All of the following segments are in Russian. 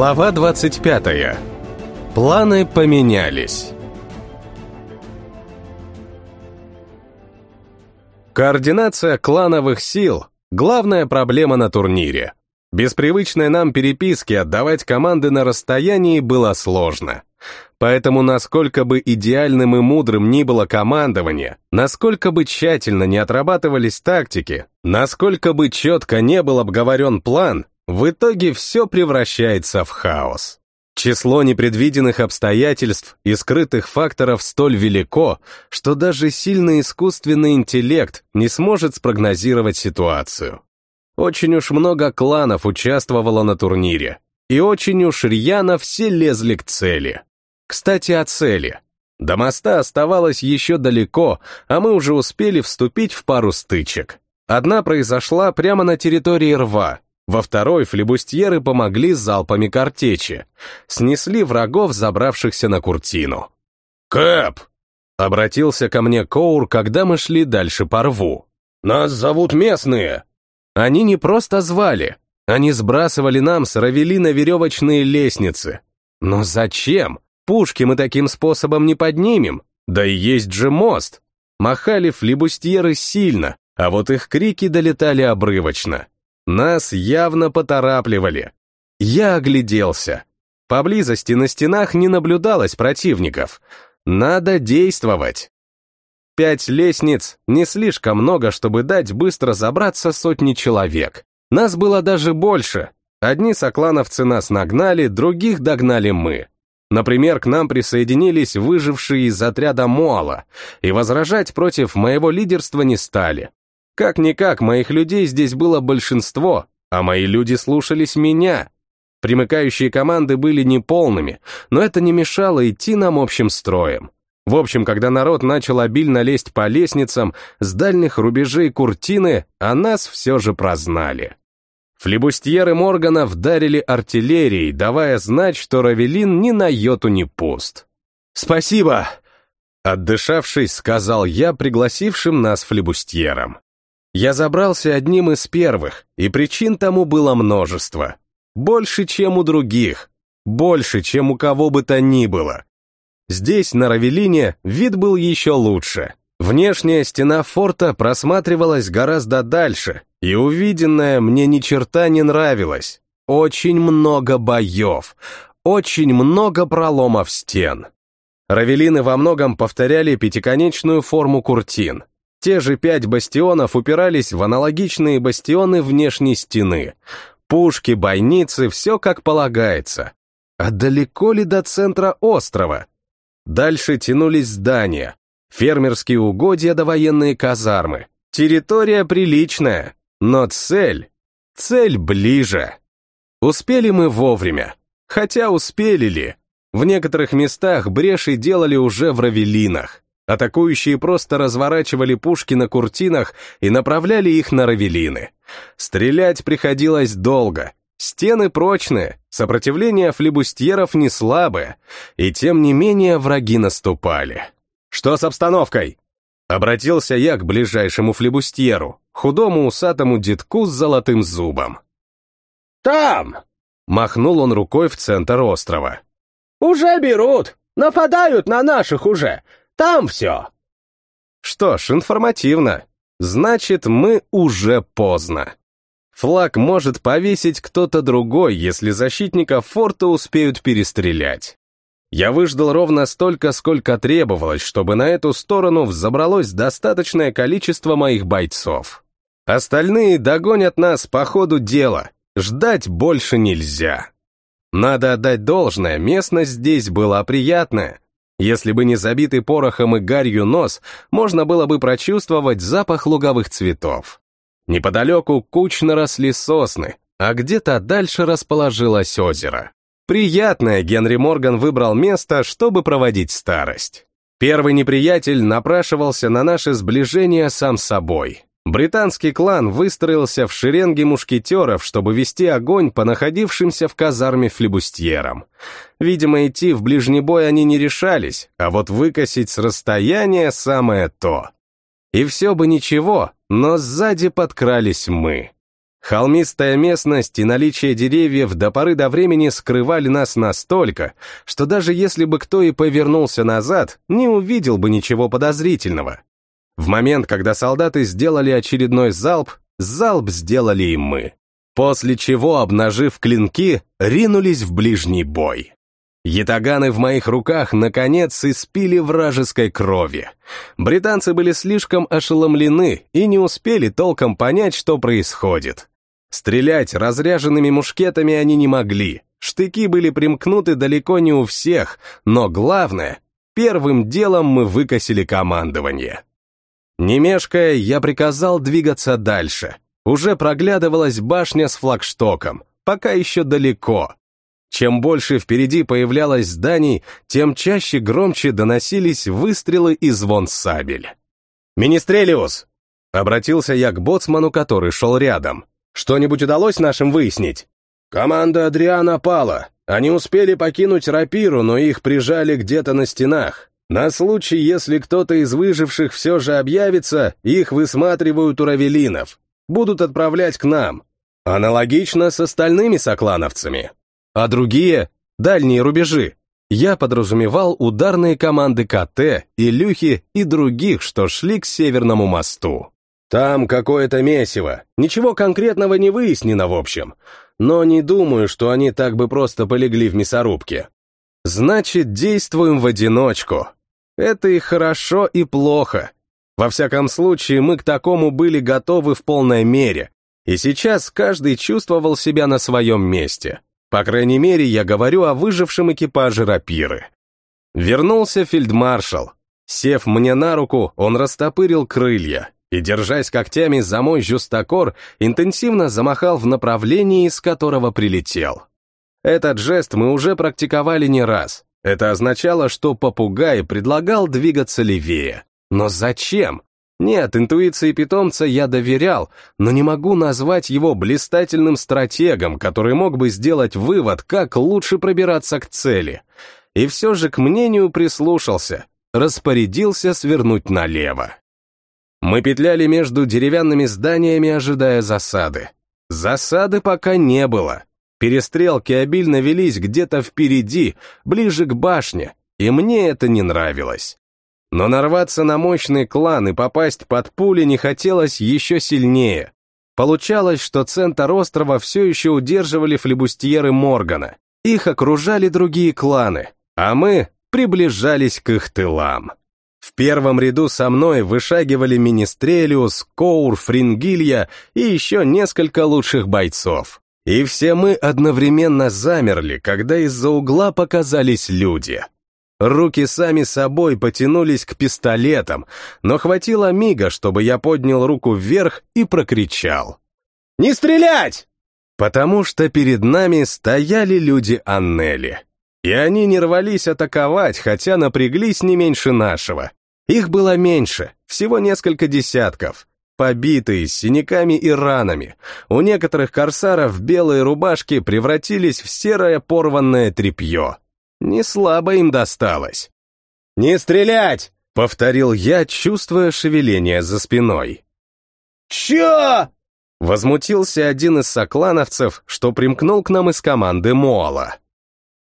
Глава 25. Планы поменялись. Координация клановых сил — главная проблема на турнире. Без привычной нам переписки отдавать команды на расстоянии было сложно. Поэтому насколько бы идеальным и мудрым ни было командование, насколько бы тщательно не отрабатывались тактики, насколько бы четко не был обговорен план, в итоге все превращается в хаос. Число непредвиденных обстоятельств и скрытых факторов столь велико, что даже сильный искусственный интеллект не сможет спрогнозировать ситуацию. Очень уж много кланов участвовало на турнире, и очень уж рьяно все лезли к цели. Кстати, о цели. До моста оставалось еще далеко, а мы уже успели вступить в пару стычек. Одна произошла прямо на территории рва, во второй флебустьеры помогли залпами картечи. Снесли врагов, забравшихся на куртину. «Кэп!» — обратился ко мне Коур, когда мы шли дальше по рву. «Нас зовут местные!» Они не просто звали, они сбрасывали нам с равелина веревочные лестницы. Но зачем? Пушки мы таким способом не поднимем. Да и есть же мост. Махали флебустьеры сильно, а вот их крики долетали обрывочно. Нас явно поторапливали. Я огляделся. Поблизости на стенах не наблюдалось противников. Надо действовать. Пять лестниц — не слишком много, чтобы дать быстро забраться сотни человек. Нас было даже больше. Одни соклановцы нас нагнали, других догнали мы. Например, к нам присоединились выжившие из отряда Моала, и возражать против моего лидерства не стали. Как-никак, моих людей здесь было большинство, а мои люди слушались меня. Примыкающие команды были неполными, но это не мешало идти нам общим строем. В общем, когда народ начал обильно лезть по лестницам с дальних рубежей Куртины, а нас все же прознали. Флебустьеры Моргана вдарили артиллерией, давая знать, что Равелин ни на йоту не пуст. «Спасибо!» Отдышавшись, сказал я пригласившим нас флебустьерам. Я забрался одним из первых, и причин тому было множество. Больше, чем у других. Больше, чем у кого бы то ни было. Здесь, на Равелине, вид был еще лучше. Внешняя стена форта просматривалась гораздо дальше, и увиденное мне ни черта не нравилось. Очень много боев, очень много проломов стен. Равелины во многом повторяли пятиконечную форму куртин, те же пять бастионов упирались в аналогичные бастионы внешней стены. Пушки, бойницы, все как полагается. А далеко ли до центра острова? Дальше тянулись здания, фермерские угодья до военные казармы. Территория приличная, но цель... Цель ближе. Успели мы вовремя. Хотя успели ли? В некоторых местах бреши делали уже в равелинах. Атакующие просто разворачивали пушки на куртинах и направляли их на равелины. Стрелять приходилось долго. Стены прочные, сопротивление флебустьеров не слабое, и тем не менее враги наступали. «Что с обстановкой?» Обратился я к ближайшему флебустьеру, худому усатому детку с золотым зубом. «Там!» — махнул он рукой в центр острова. «Уже берут! Нападают на наших уже! Там все!» Что ж, информативно. Значит, мы уже поздно. Флаг может повесить кто-то другой, если защитников форта успеют перестрелять. Я выждал ровно столько, сколько требовалось, чтобы на эту сторону взобралось достаточное количество моих бойцов. Остальные догонят нас по ходу дела. Ждать больше нельзя. Надо отдать должное, местность здесь была приятная. Если бы не забитый порохом и гарью нос, можно было бы прочувствовать запах луговых цветов. Неподалеку кучно росли сосны, а где-то дальше расположилось озеро. Приятное Генри Морган выбрал место, чтобы проводить старость. Первый неприятель напрашивался на наше сближение сам собой. Британский клан выстроился в шеренге мушкетеров, чтобы вести огонь по находившимся в казарме флебустьерам. Видимо, идти в ближний бой они не решались, а вот выкосить с расстояния самое то. И все бы ничего, но сзади подкрались мы. Холмистая местность и наличие деревьев до поры до времени скрывали нас настолько, что даже если бы кто и повернулся назад, не увидел бы ничего подозрительного. В момент, когда солдаты сделали очередной залп, залп сделали и мы. После чего, обнажив клинки, ринулись в ближний бой. Ятаганы в моих руках, наконец, испили вражеской крови. Британцы были слишком ошеломлены и не успели толком понять, что происходит. Стрелять разряженными мушкетами они не могли. Штыки были примкнуты далеко не у всех, но главное, первым делом мы выкосили командование. Не мешкая, я приказал двигаться дальше. Уже проглядывалась башня с флагштоком, пока еще далеко. Чем больше впереди появлялось зданий, тем чаще громче доносились выстрелы и звон сабель. «Министрелиус!» — обратился я к боцману, который шел рядом. «Что-нибудь удалось нашим выяснить?» «Команда Адриана пала. Они успели покинуть рапиру, но их прижали где-то на стенах. На случай, если кто-то из выживших все же объявится, их высматривают у равелинов. Будут отправлять к нам. Аналогично с остальными соклановцами а другие — дальние рубежи. Я подразумевал ударные команды КТ, Илюхи и других, что шли к Северному мосту. Там какое-то месиво, ничего конкретного не выяснено в общем, но не думаю, что они так бы просто полегли в мясорубке. Значит, действуем в одиночку. Это и хорошо, и плохо. Во всяком случае, мы к такому были готовы в полной мере, и сейчас каждый чувствовал себя на своем месте. По крайней мере, я говорю о выжившем экипаже рапиры. Вернулся фельдмаршал. Сев мне на руку, он растопырил крылья и, держась когтями за мой жюстокор, интенсивно замахал в направлении, из которого прилетел. Этот жест мы уже практиковали не раз. Это означало, что попугай предлагал двигаться левее. Но зачем? Нет, интуиции питомца я доверял, но не могу назвать его блистательным стратегом, который мог бы сделать вывод, как лучше пробираться к цели. И все же к мнению прислушался, распорядился свернуть налево. Мы петляли между деревянными зданиями, ожидая засады. Засады пока не было. Перестрелки обильно велись где-то впереди, ближе к башне, и мне это не нравилось. Но нарваться на мощный клан и попасть под пули не хотелось еще сильнее. Получалось, что центр острова все еще удерживали флебустьеры Моргана. Их окружали другие кланы, а мы приближались к их тылам. В первом ряду со мной вышагивали Министрелиус, Коур, Фрингилья и еще несколько лучших бойцов. И все мы одновременно замерли, когда из-за угла показались люди — Руки сами собой потянулись к пистолетам, но хватило мига, чтобы я поднял руку вверх и прокричал. «Не стрелять!» Потому что перед нами стояли люди Аннели. И они не рвались атаковать, хотя напряглись не меньше нашего. Их было меньше, всего несколько десятков. Побитые, с синяками и ранами. У некоторых корсаров белые рубашки превратились в серое порванное тряпье. Не слабо им досталось. «Не стрелять!» — повторил я, чувствуя шевеление за спиной. «Чё?» — возмутился один из соклановцев, что примкнул к нам из команды Моала.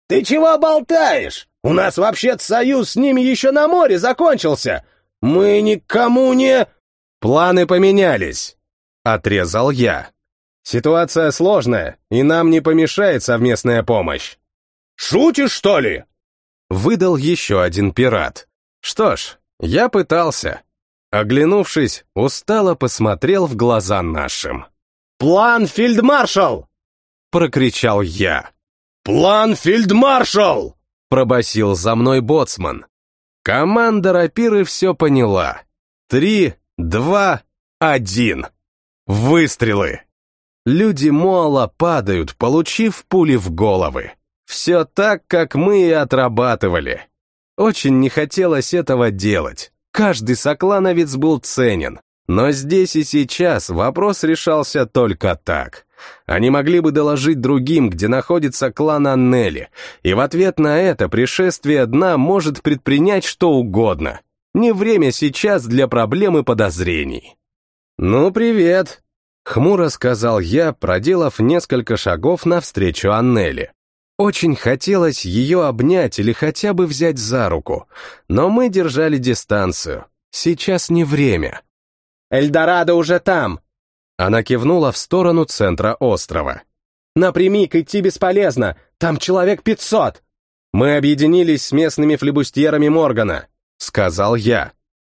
«Ты чего болтаешь? У нас вообще-то союз с ними еще на море закончился. Мы никому не...» «Планы поменялись», — отрезал я. «Ситуация сложная, и нам не помешает совместная помощь. Шутишь, что ли?» Выдал еще один пират. Что ж, я пытался. Оглянувшись, устало посмотрел в глаза нашим. «План, фельдмаршал!» Прокричал я. «План, фельдмаршал!» Пробасил за мной боцман. Команда рапиры все поняла. Три, два, один. Выстрелы. Люди Моала падают, получив пули в головы. Все так, как мы и отрабатывали. Очень не хотелось этого делать. Каждый соклановец был ценен. Но здесь и сейчас вопрос решался только так. Они могли бы доложить другим, где находится клан Аннели, и в ответ на это пришествие дна может предпринять что угодно. Не время сейчас для проблемы подозрений. «Ну, привет!» Хмуро сказал я, проделав несколько шагов навстречу Аннели. Очень хотелось ее обнять или хотя бы взять за руку, но мы держали дистанцию. Сейчас не время. «Эльдорадо уже там!» Она кивнула в сторону центра острова. «Напрямик идти бесполезно, там человек пятьсот!» «Мы объединились с местными флебустьерами Моргана», — сказал я.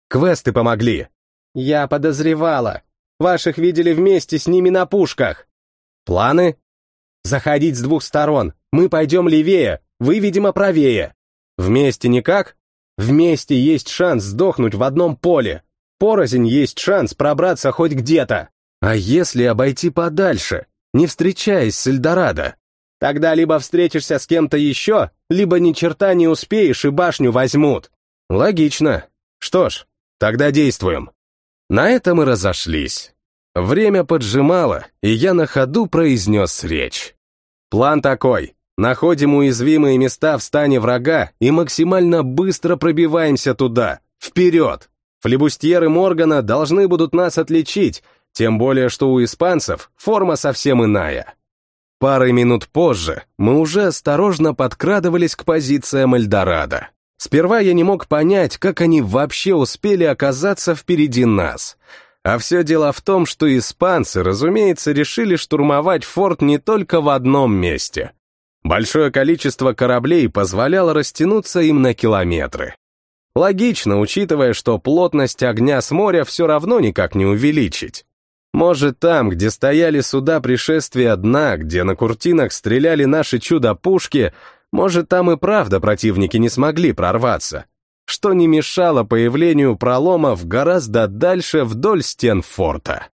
«Квесты помогли». «Я подозревала. Ваших видели вместе с ними на пушках». «Планы?» «Заходить с двух сторон. Мы пойдем левее, вы, видимо, правее». «Вместе никак?» «Вместе есть шанс сдохнуть в одном поле. Порознь есть шанс пробраться хоть где-то». «А если обойти подальше, не встречаясь с Эльдорадо?» Тогда либо встретишься с кем-то еще, либо ни черта не успеешь и башню возьмут. Логично. Что ж, тогда действуем. На этом и разошлись. Время поджимало, и я на ходу произнес речь. План такой. Находим уязвимые места в стане врага и максимально быстро пробиваемся туда. Вперед! Флебустьеры Моргана должны будут нас отличить, тем более что у испанцев форма совсем иная. Пары минут позже мы уже осторожно подкрадывались к позициям Эльдорадо. Сперва я не мог понять, как они вообще успели оказаться впереди нас. А все дело в том, что испанцы, разумеется, решили штурмовать форт не только в одном месте. Большое количество кораблей позволяло растянуться им на километры. Логично, учитывая, что плотность огня с моря все равно никак не увеличить. Может, там, где стояли суда пришествия дна, где на куртинах стреляли наши чудо-пушки, может, там и правда противники не смогли прорваться, что не мешало появлению проломов гораздо дальше вдоль стен форта.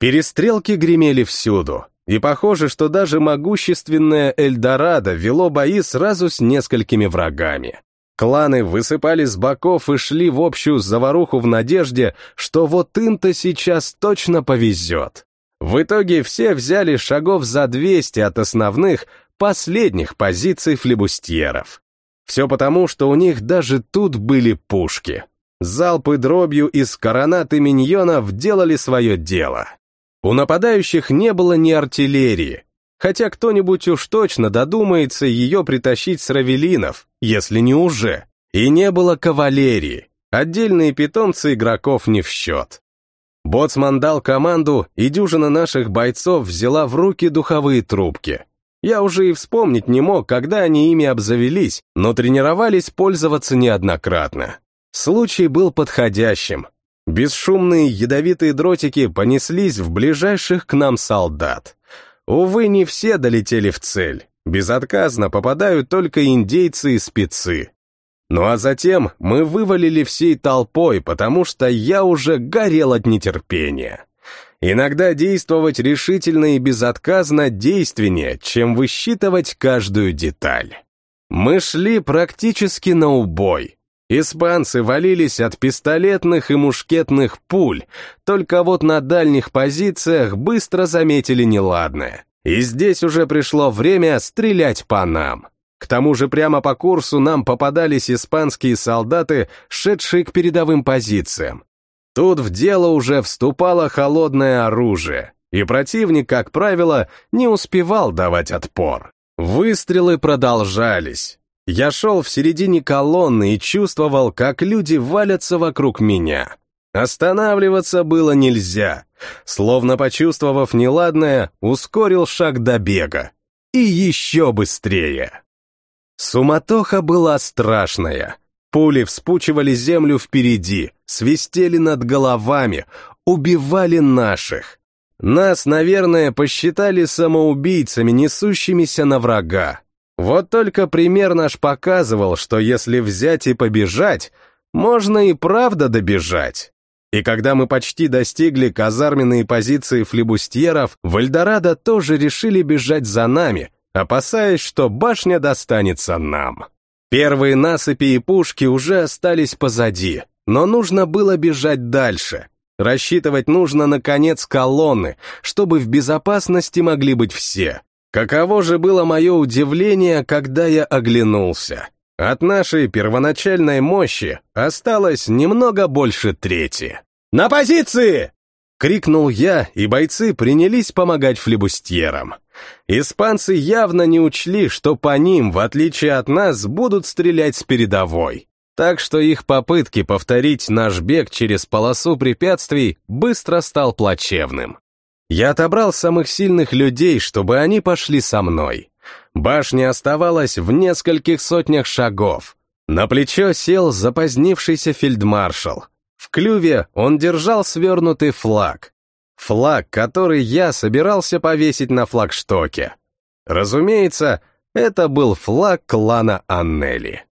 Перестрелки гремели всюду, и похоже, что даже могущественное Эльдорадо вело бои сразу с несколькими врагами. Кланы высыпали с боков и шли в общую заваруху в надежде, что вот им-то сейчас точно повезет. В итоге все взяли шагов за 200 от основных, последних позиций флебустьеров. Все потому, что у них даже тут были пушки. Залпы дробью из коронат и миньонов делали свое дело. У нападающих не было ни артиллерии, хотя кто-нибудь уж точно додумается ее притащить с равелинов, если не уже. И не было кавалерии, отдельные питомцы игроков не в счет. Боцман дал команду, и дюжина наших бойцов взяла в руки духовые трубки. Я уже и вспомнить не мог, когда они ими обзавелись, но тренировались пользоваться неоднократно. Случай был подходящим. Бесшумные ядовитые дротики понеслись в ближайших к нам солдат. Увы, не все долетели в цель. Безотказно попадают только индейцы и спецы. Ну а затем мы вывалили всей толпой, потому что я уже горел от нетерпения. Иногда действовать решительно и безотказно действеннее, чем высчитывать каждую деталь. Мы шли практически на убой. Испанцы валились от пистолетных и мушкетных пуль, только вот на дальних позициях быстро заметили неладное. И здесь уже пришло время стрелять по нам. К тому же прямо по курсу нам попадались испанские солдаты, шедшие к передовым позициям. Тут в дело уже вступало холодное оружие, и противник, как правило, не успевал давать отпор. Выстрелы продолжались. Я шел в середине колонны и чувствовал, как люди валятся вокруг меня. Останавливаться было нельзя. Словно почувствовав неладное, ускорил шаг до бега. И еще быстрее. Суматоха была страшная. Пули вспучивали землю впереди, свистели над головами, убивали наших. Нас, наверное, посчитали самоубийцами, несущимися на врага. Вот только пример наш показывал, что если взять и побежать, можно и правда добежать. И когда мы почти достигли казарменные позиции флебустьеров, в Эльдорадо тоже решили бежать за нами, опасаясь, что башня достанется нам. Первые насыпи и пушки уже остались позади, но нужно было бежать дальше. Рассчитывать нужно на конец колонны, чтобы в безопасности могли быть все. Каково же было мое удивление, когда я оглянулся. От нашей первоначальной мощи осталось немного больше трети. «На позиции!» Крикнул я, и бойцы принялись помогать флебустьерам. Испанцы явно не учли, что по ним, в отличие от нас, будут стрелять с передовой. Так что их попытки повторить наш бег через полосу препятствий быстро стал плачевным. Я отобрал самых сильных людей, чтобы они пошли со мной. Башня оставалась в нескольких сотнях шагов. На плечо сел запозднившийся фельдмаршал. В клюве он держал свернутый флаг. Флаг, который я собирался повесить на флагштоке. Разумеется, это был флаг клана Аннели.